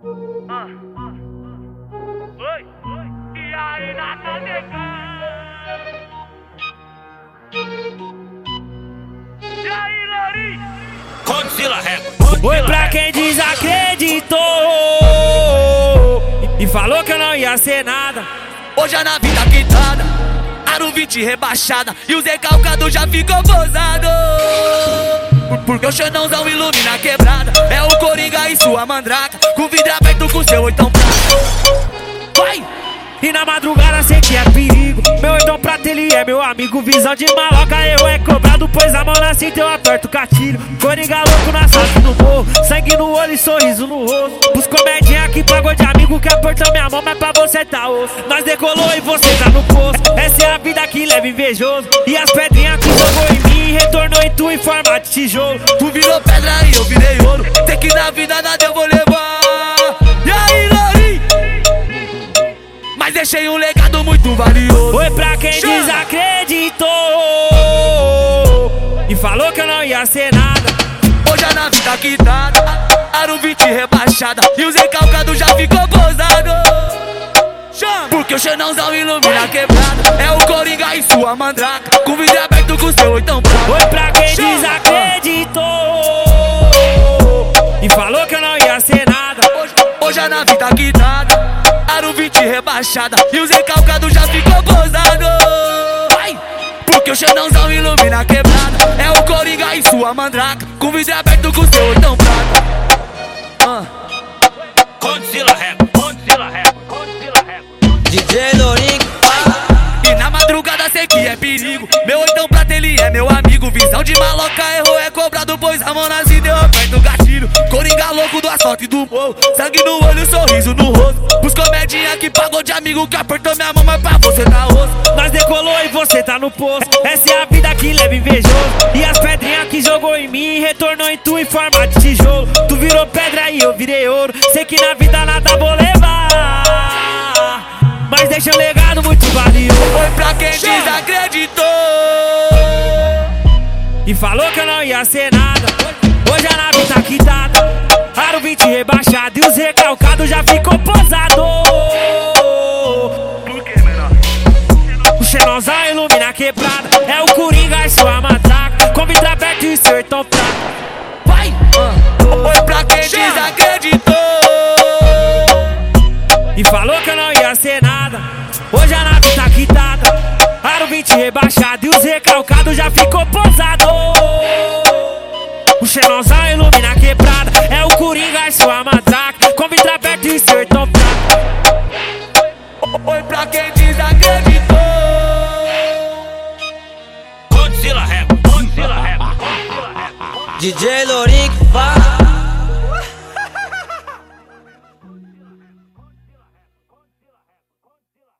Ah. Oi, e aí E aí, Lori? Condzilla Record. Oi pra quem desacreditou e falou que eu não ia ser nada. Hoje a nave tá quitada, aro 20 rebaixada e o Zé Calcado já ficou posado. Porque o Xanãozão ilumina a quebrada. É o sua mandraca. Com vidro aberto com seu oitão prata. Vai! E na madrugada sei que é perigo. Meu oitão prata, ele é meu amigo. Visão de maloca, eu é cobrado. Pois a mão na cinta eu aperto o gatilho. Coringa louco na sorte do morro. Sangue no olho e sorriso no rosto. Os comedinha que pagou de amigo que apertou minha mão, mas pra você tá osso. Nós decolou e você tá no poço. Essa é a vida que leva invejoso. E as pedrinhas que jogou em mim retornou em tu em forma de tijolo. Deixei um legado muito valioso. Foi pra quem desacreditou e falou que eu não ia ser nada. Hoje a nave tá quitada, aro 20 rebaixada e o Zé Calcado já ficou posado. Chama. Porque o Xanãozão ilumina a quebrada. É o Coringa e sua mandraca. Com vidro aberto com seu oitão prato. Foi pra quem Chama. desacreditou e falou que eu não ia ser nada. Hoje, hoje a nave tá quitada, aro 20 rebaixada e o Zé Calcado já ficou posado. Vai! Porque o Xanãozão ilumina a quebrada. É o Coringa e sua mandraca. Com vidro aberto com seu oitão prato. Ah. Condzilla Record. Condzilla Record, Condzilla Record. DJ Lorinho E na madrugada sei que é perigo. Meu oitão prata, ele é meu amigo. Visão de maloca, errou, é cobrado, pois a mão nas deu aperto o Coringa louco do asfalto e do morro. Sangue no olho, sorriso no rosto. Os comedinha que pagou de amigo que apertou minha mão, mas pra você tá osso. Nós decolou e você tá no poço. Essa é a vida que leva invejoso. E as pedrinhas que jogou em mim retornou em tu em forma de tijolo. Tu virou pedra e eu virei ouro. Sei que na vida nada vou levar. Mas deixa um legado muito valioso. Foi pra quem desacreditou. E falou que eu não ia ser nada. Hoje a nave tá quitada. Aro 20 rebaixado e os recalcados já ficou posado. O Xenozão ilumina a quebrada. É o Coringa e sua matraca. Com vidro aberto e seu tão fraco. Vai! Foi pra quem desacreditou. E falou que eu não ia ser nada. Hoje a nave tá quitada. Aro 20 rebaixado e os recalcados já ficou posado. Condzilla Record. Condzilla Record,